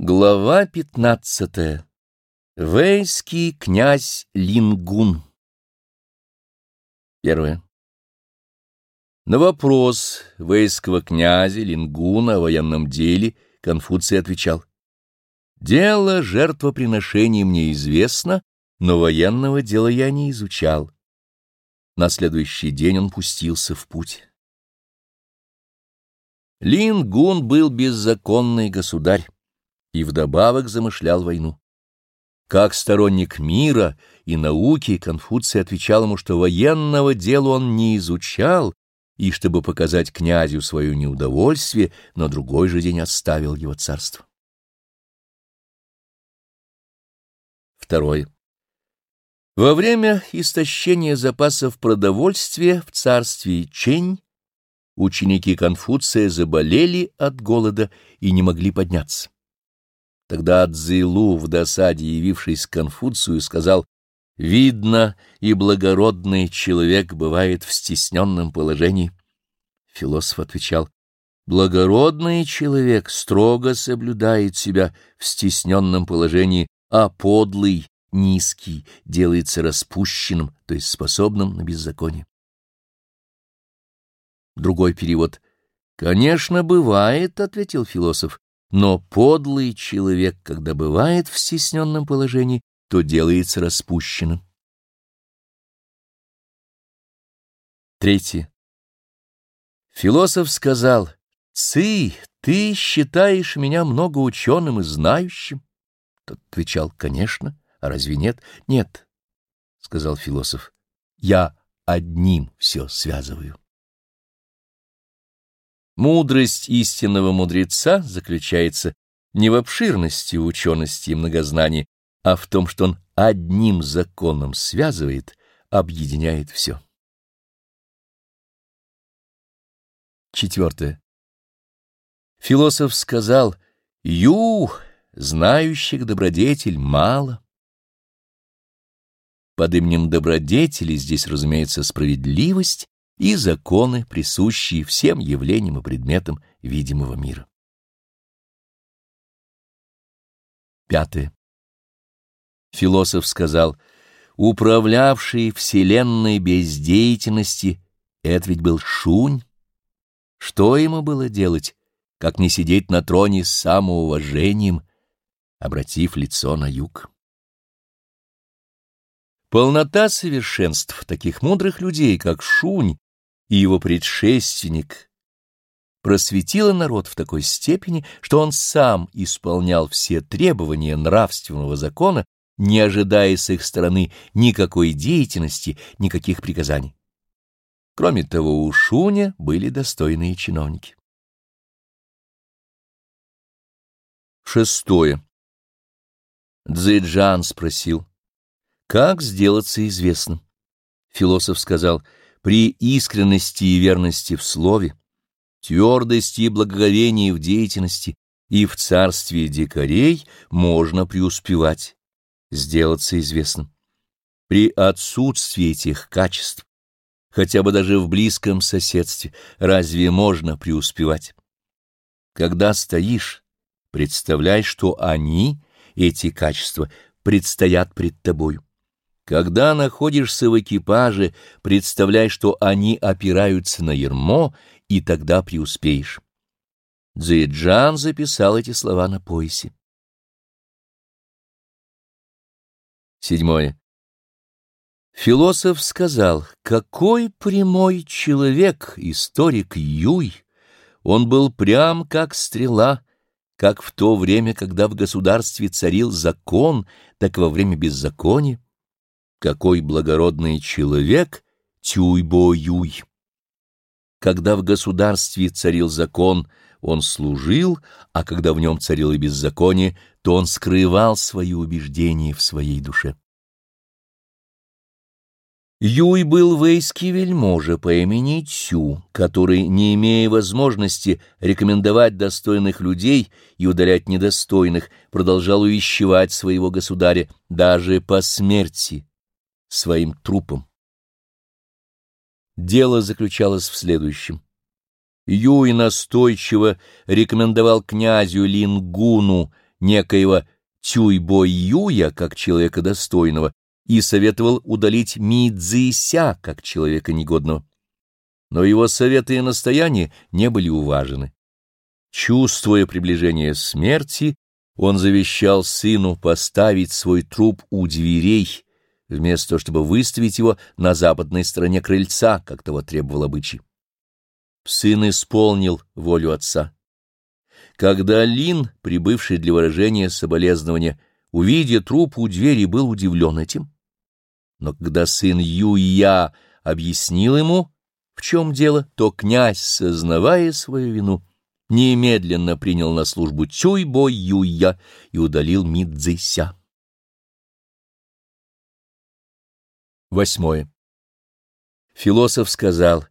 Глава пятнадцатая. Вейский князь Лингун. Первое. На вопрос вейского князя Лингуна о военном деле Конфуций отвечал. «Дело жертвоприношения мне известно, но военного дела я не изучал». На следующий день он пустился в путь. Лингун был беззаконный государь и вдобавок замышлял войну. Как сторонник мира и науки Конфуций отвечал ему, что военного дела он не изучал, и, чтобы показать князю свое неудовольствие, на другой же день оставил его царство. Второе. Во время истощения запасов продовольствия в царстве Чень ученики Конфуция заболели от голода и не могли подняться. Тогда Цзилу, в досаде явившись к Конфуцию, сказал, «Видно, и благородный человек бывает в стесненном положении». Философ отвечал, «Благородный человек строго соблюдает себя в стесненном положении, а подлый, низкий, делается распущенным, то есть способным на беззаконие». Другой перевод. «Конечно, бывает», — ответил философ, но подлый человек, когда бывает в стесненном положении, то делается распущенным. Третье. Философ сказал, «Ци, ты считаешь меня многоученым и знающим?» Тот отвечал, «Конечно, а разве нет?» «Нет», — сказал философ, «я одним все связываю». Мудрость истинного мудреца заключается не в обширности учености и многознании, а в том, что он одним законом связывает, объединяет все. Четвертое. Философ сказал, «Ю, знающих добродетель, мало». Под именем добродетели здесь, разумеется, справедливость и законы, присущие всем явлениям и предметам видимого мира. Пятое. Философ сказал, управлявший Вселенной без деятельности, это ведь был шунь. Что ему было делать, как не сидеть на троне с самоуважением, обратив лицо на юг? Полнота совершенств таких мудрых людей, как Шунь, и его предшественник просветила народ в такой степени, что он сам исполнял все требования нравственного закона, не ожидая с их стороны никакой деятельности, никаких приказаний. Кроме того, у Шуня были достойные чиновники. Шестое. Цзэджан спросил, как сделаться известным? Философ сказал — при искренности и верности в слове, твердости и благоговении в деятельности и в царстве дикарей можно преуспевать, сделаться известным. При отсутствии этих качеств, хотя бы даже в близком соседстве, разве можно преуспевать? Когда стоишь, представляй, что они, эти качества, предстоят пред тобою. Когда находишься в экипаже, представляй, что они опираются на ермо, и тогда преуспеешь. Дзэджан записал эти слова на поясе. Седьмое. Философ сказал, какой прямой человек, историк Юй. Он был прям как стрела, как в то время, когда в государстве царил закон, так во время беззакония какой благородный человек Тюйбо-Юй! Когда в государстве царил закон, он служил, а когда в нем царило беззаконие, то он скрывал свои убеждения в своей душе. Юй был вейский вельможа по имени Цю, который, не имея возможности рекомендовать достойных людей и удалять недостойных, продолжал увещевать своего государя даже по смерти, своим трупом. Дело заключалось в следующем. Юй настойчиво рекомендовал князю Лингуну некоего Тюйбо-Юя как человека достойного и советовал удалить Мидзися как человека негодного. Но его советы и настояния не были уважены. Чувствуя приближение смерти, он завещал сыну поставить свой труп у дверей, вместо того, чтобы выставить его на западной стороне крыльца, как того требовал обычай. Сын исполнил волю отца. Когда Лин, прибывший для выражения соболезнования, увидя труп у двери, был удивлен этим. Но когда сын Юя объяснил ему, в чем дело, то князь, сознавая свою вину, немедленно принял на службу Чуйбо Юя и удалил Мидзися. Восьмое. Философ сказал,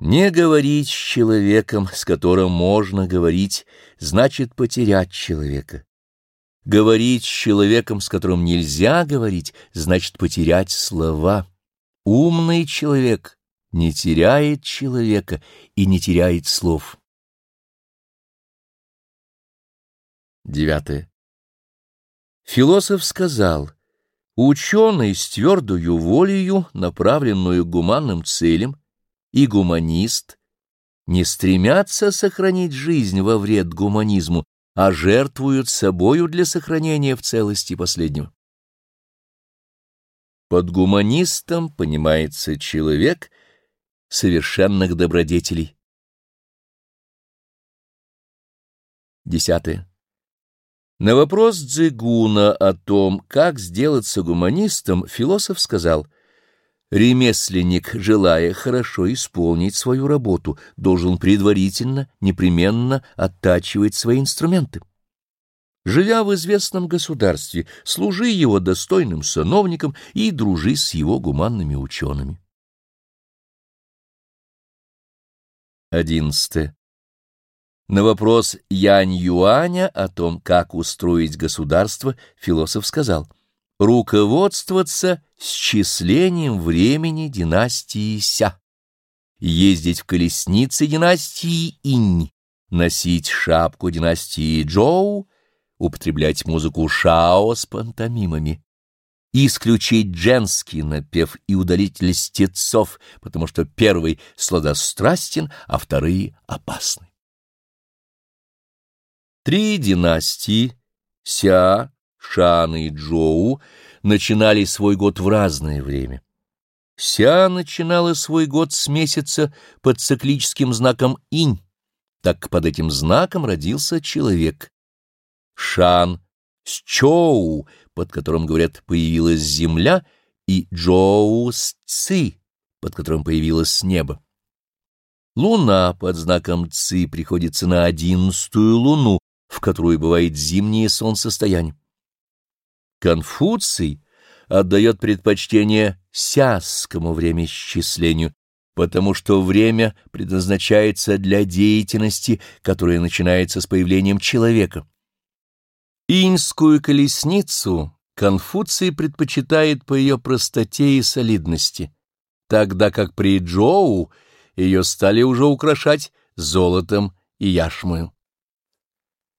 «Не говорить с человеком, с которым можно говорить, значит потерять человека. Говорить с человеком, с которым нельзя говорить, значит потерять слова. Умный человек не теряет человека и не теряет слов». Девятое. Философ сказал, ученый с твердою волею, направленную гуманным целям, и гуманист не стремятся сохранить жизнь во вред гуманизму, а жертвуют собою для сохранения в целости последнего. Под гуманистом понимается человек совершенных добродетелей. Десятое. На вопрос Дзигуна о том, как сделаться гуманистом, философ сказал, «Ремесленник, желая хорошо исполнить свою работу, должен предварительно, непременно оттачивать свои инструменты. Живя в известном государстве, служи его достойным сановником и дружи с его гуманными учеными». Одиннадцатое. На вопрос Янь Юаня о том, как устроить государство, философ сказал «руководствоваться счислением времени династии Ся, ездить в колеснице династии Инь, носить шапку династии Джоу, употреблять музыку Шао с пантомимами, исключить женский напев и удалить льстецов, потому что первый сладострастен, а вторые опасны. Три династии — Ся, Шан и Джоу — начинали свой год в разное время. Ся начинала свой год с месяца под циклическим знаком Инь, так под этим знаком родился человек. Шан — с Чоу, под которым, говорят, появилась земля, и Джоу — с Ци, под которым появилось небо. Луна под знаком Ци приходится на одиннадцатую луну, в которую бывает зимнее солнцестояние. Конфуций отдает предпочтение сяскому времяисчислению, потому что время предназначается для деятельности, которая начинается с появлением человека. Иньскую колесницу Конфуций предпочитает по ее простоте и солидности, тогда как при Джоу ее стали уже украшать золотом и яшмою.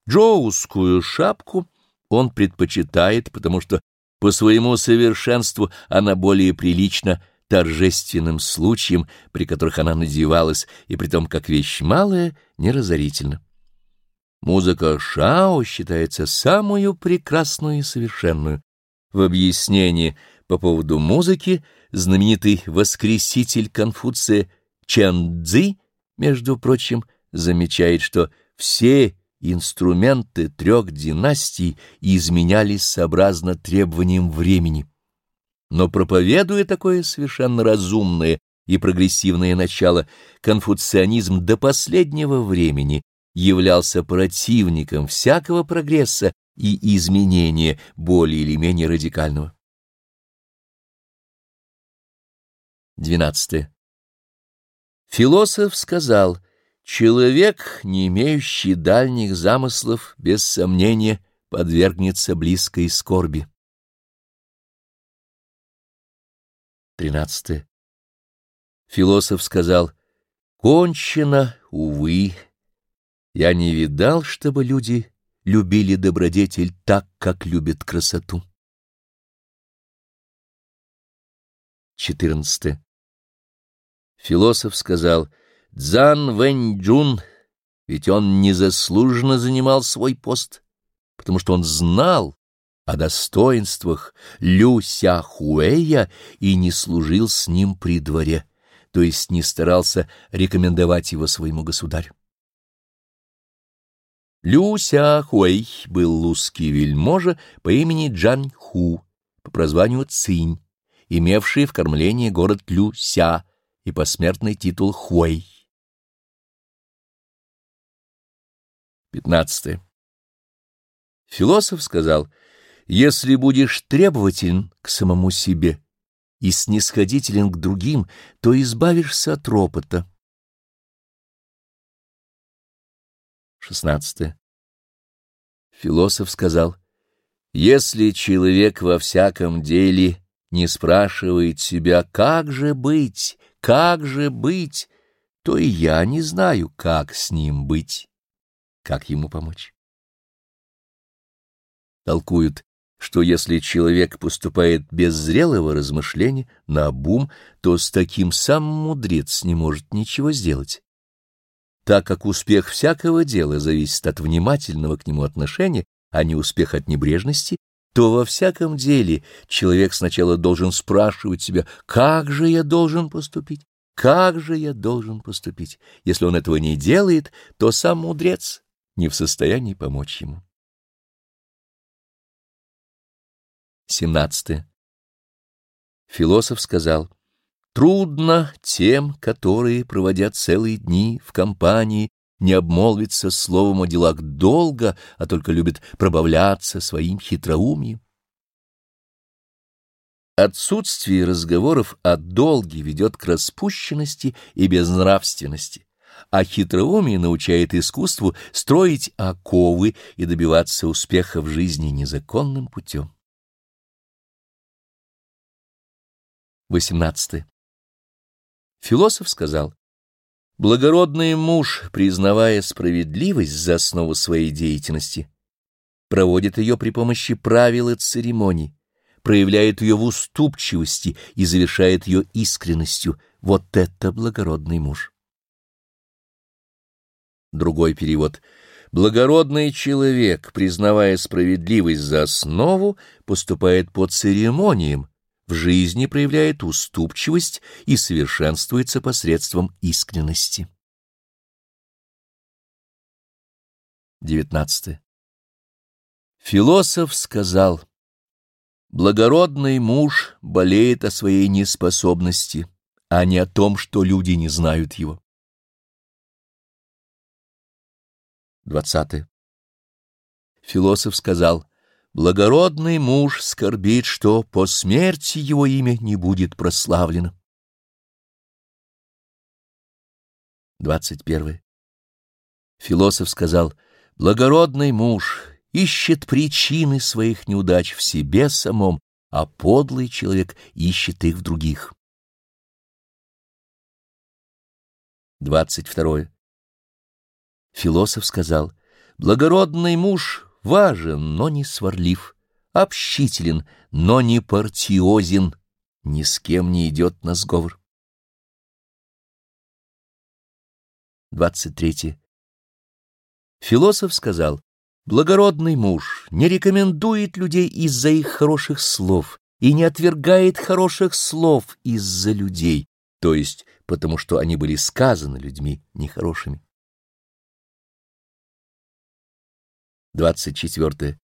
Джоускую шапку он предпочитает, потому что по своему совершенству она более прилична торжественным случаям, при которых она надевалась, и при том как вещь малая, неразорительна. Музыка Шао считается самую прекрасную и совершенную. В объяснении по поводу музыки знаменитый воскреситель Конфуция Чен Цзи, между прочим, замечает, что все инструменты трех династий изменялись сообразно требованиям времени. Но проповедуя такое совершенно разумное и прогрессивное начало, конфуцианизм до последнего времени являлся противником всякого прогресса и изменения более или менее радикального. 12. Философ сказал — Человек, не имеющий дальних замыслов, без сомнения подвергнется близкой скорби. 13. Философ сказал, «Кончено, увы, я не видал, чтобы люди любили добродетель так, как любят красоту. 14. Философ сказал, «Цзан Вэньчжун, ведь он незаслуженно занимал свой пост, потому что он знал о достоинствах Лю Сяхуэя и не служил с ним при дворе, то есть не старался рекомендовать его своему государю. Лю Сяхуэй был лузский вельможа по имени Джан Ху, по прозванию Цинь, имевший в кормлении город Лю-Ся и посмертный титул Хуэй. 15. Философ сказал, «Если будешь требователен к самому себе и снисходителен к другим, то избавишься от ропота». 16. Философ сказал, «Если человек во всяком деле не спрашивает себя, как же быть, как же быть, то и я не знаю, как с ним быть, как ему помочь. Толкуют, что если человек поступает без зрелого размышления, на обум, то с таким сам мудрец не может ничего сделать. Так как успех всякого дела зависит от внимательного к нему отношения, а не успех от небрежности, то во всяком деле человек сначала должен спрашивать себя, как же я должен поступить, как же я должен поступить. Если он этого не делает, то сам мудрец не в состоянии помочь ему. 17. Философ сказал, «Трудно тем, которые проводят целые дни в компании не обмолвится словом о делах долго, а только любит пробавляться своим хитроумием. Отсутствие разговоров о долге ведет к распущенности и безнравственности, а хитроумие научает искусству строить оковы и добиваться успеха в жизни незаконным путем. 18. Философ сказал, Благородный муж, признавая справедливость за основу своей деятельности, проводит ее при помощи правил и церемоний, проявляет ее в уступчивости и завершает ее искренностью. Вот это благородный муж. Другой перевод. Благородный человек, признавая справедливость за основу, поступает по церемониям, в жизни проявляет уступчивость и совершенствуется посредством искренности. 19. Философ сказал, «Благородный муж болеет о своей неспособности, а не о том, что люди не знают его». 20. Философ сказал, Благородный муж скорбит, что по смерти его имя не будет прославлено. 21. Философ сказал, благородный муж ищет причины своих неудач в себе самом, а подлый человек ищет их в других. 22. Философ сказал, благородный муж важен, но не сварлив, общителен, но не партиозен, ни с кем не идет на сговор. 23. Философ сказал, благородный муж не рекомендует людей из-за их хороших слов и не отвергает хороших слов из-за людей, то есть потому что они были сказаны людьми нехорошими. 24.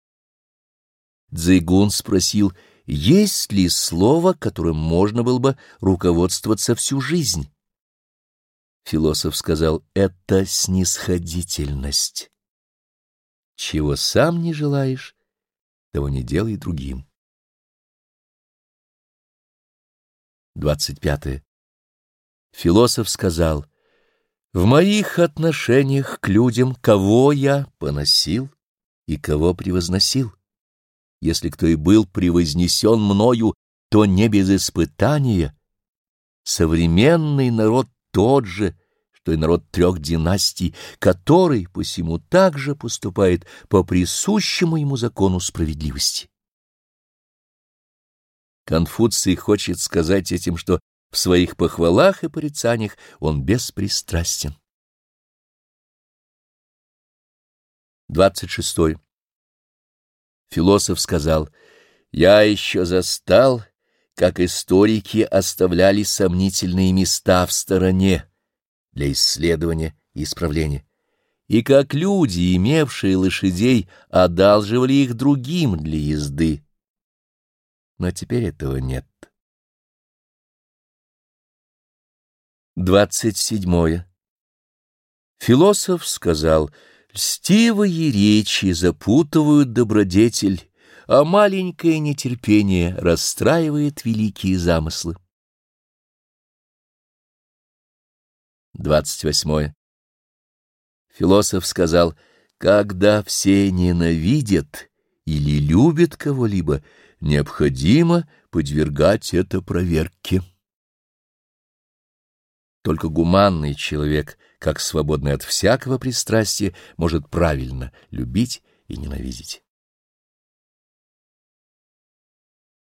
Дзейгун спросил, есть ли слово, которым можно было бы руководствоваться всю жизнь? Философ сказал, это снисходительность. Чего сам не желаешь, того не делай другим. 25. Философ сказал, в моих отношениях к людям кого я поносил, и кого превозносил. Если кто и был превознесен мною, то не без испытания. Современный народ тот же, что простой народ трех династий, который посему также поступает по присущему ему закону справедливости. Конфуций хочет сказать этим, что в своих похвалах и порицаниях он беспристрастен. 26. Философ сказал, «Я еще застал, как историки оставляли сомнительные места в стороне для исследования и исправления, и как люди, имевшие лошадей, одалживали их другим для езды. Но теперь этого нет. Двадцать седьмое. Философ сказал, «Льстивые речи запутывают добродетель, а маленькое нетерпение расстраивает великие замыслы». Двадцать восьмое. Философ сказал, «Когда все ненавидят или любят кого-либо, необходимо подвергать это проверке». Только гуманный человек, как свободный от всякого пристрастия, может правильно любить и ненавидеть.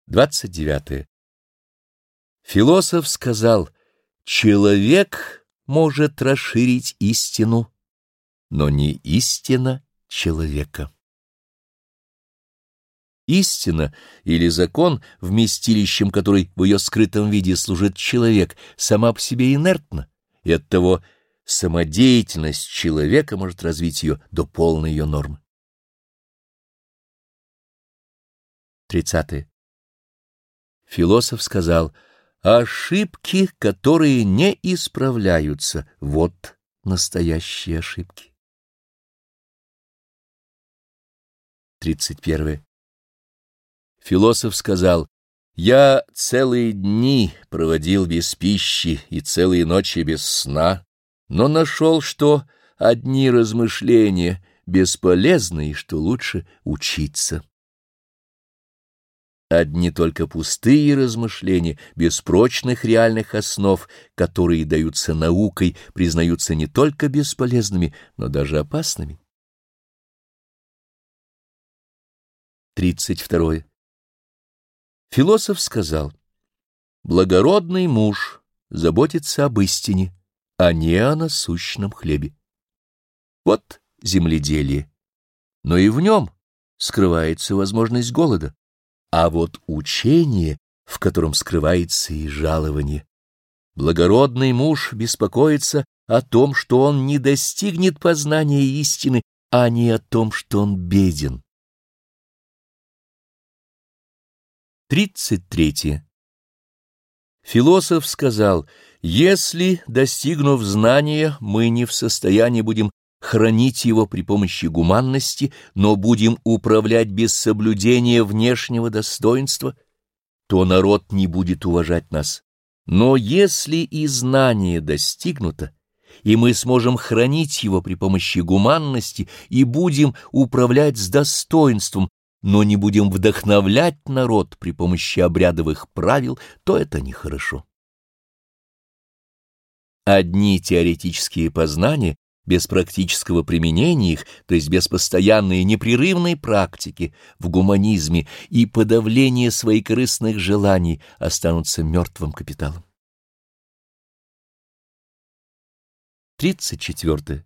29. Философ сказал, человек может расширить истину, но не истина человека. Истина или закон, вместилищем которой в ее скрытом виде служит человек, сама по себе инертна, и оттого самодеятельность человека может развить ее до полной ее нормы. 30. Философ сказал, ошибки, которые не исправляются, вот настоящие ошибки. 31. Философ сказал, «Я целые дни проводил без пищи и целые ночи без сна, но нашел, что одни размышления бесполезны и что лучше учиться». Одни только пустые размышления, без прочных реальных основ, которые даются наукой, признаются не только бесполезными, но даже опасными. 32. Философ сказал, «Благородный муж заботится об истине, а не о насущном хлебе». Вот земледелие, но и в нем скрывается возможность голода, а вот учение, в котором скрывается и жалование. Благородный муж беспокоится о том, что он не достигнет познания истины, а не о том, что он беден. 33. Философ сказал, если, достигнув знания, мы не в состоянии будем хранить его при помощи гуманности, но будем управлять без соблюдения внешнего достоинства, то народ не будет уважать нас. Но если и знание достигнуто, и мы сможем хранить его при помощи гуманности и будем управлять с достоинством, но не будем вдохновлять народ при помощи обрядовых правил, то это нехорошо. Одни теоретические познания без практического применения их, то есть без постоянной непрерывной практики в гуманизме и подавления своих корыстных желаний останутся мертвым капиталом. 34.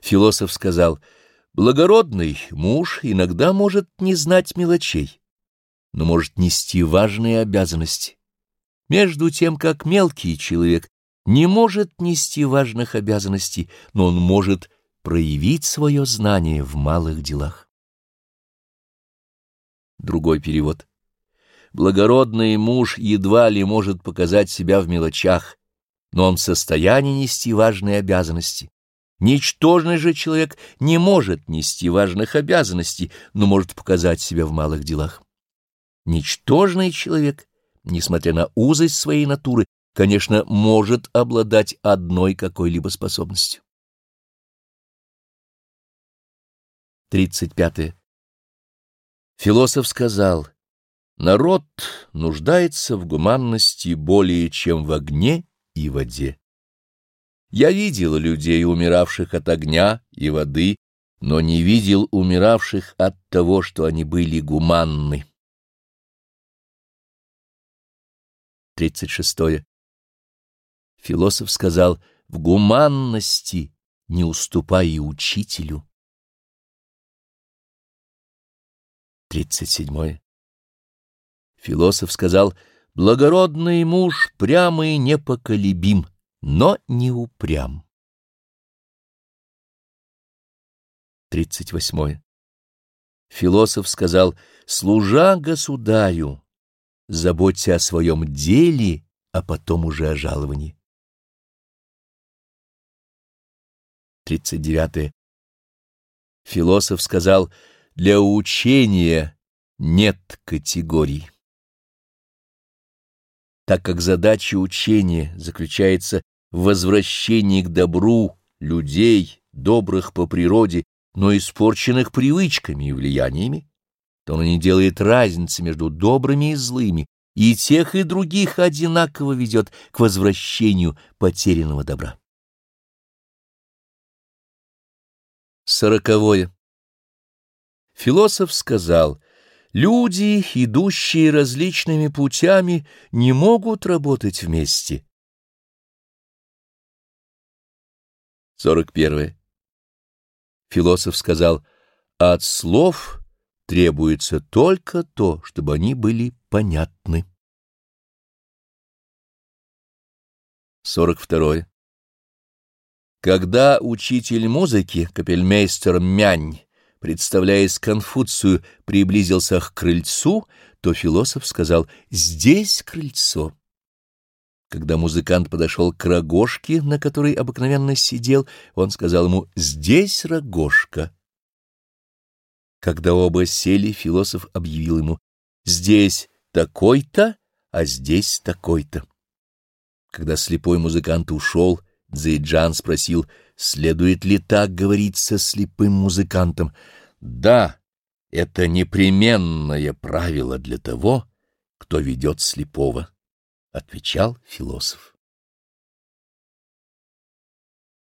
Философ сказал — Благородный муж иногда может не знать мелочей, но может нести важные обязанности. Между тем, как мелкий человек не может нести важных обязанностей, но он может проявить свое знание в малых делах. Другой перевод. Благородный муж едва ли может показать себя в мелочах, но он в состоянии нести важные обязанности Ничтожный же человек не может нести важных обязанностей, но может показать себя в малых делах. Ничтожный человек, несмотря на узость своей натуры, конечно, может обладать одной какой-либо способностью. 35. Философ сказал, народ нуждается в гуманности более, чем в огне и воде. Я видел людей, умиравших от огня и воды, но не видел умиравших от того, что они были гуманны. 36. Философ сказал, в гуманности не уступай и учителю. 37. Философ сказал, благородный муж прямый непоколебим, но не упрям. 38. Философ сказал, служа государю, заботься о своем деле, а потом уже о жаловании. 39. Философ сказал, для учения нет категорий. Так как задача учения заключается в возвращении к добру людей, добрых по природе, но испорченных привычками и влияниями, то он не делает разницы между добрыми и злыми, и тех и других одинаково ведет к возвращению потерянного добра. Сороковое. Философ сказал, люди, идущие различными путями, не могут работать вместе. Сорок первое. Философ сказал, от слов требуется только то, чтобы они были понятны. 42. Когда учитель музыки, капельмейстер Мянь, представляясь Конфуцию, приблизился к крыльцу, то философ сказал «Здесь крыльцо». Когда музыкант подошел к рогожке, на которой обыкновенно сидел, он сказал ему «Здесь рогожка». Когда оба сели, философ объявил ему «Здесь такой-то, а здесь такой-то». Когда слепой музыкант ушел, Дзейджан спросил, следует ли так говорить со слепым музыкантом. «Да, это непременное правило для того, кто ведет слепого». — отвечал философ.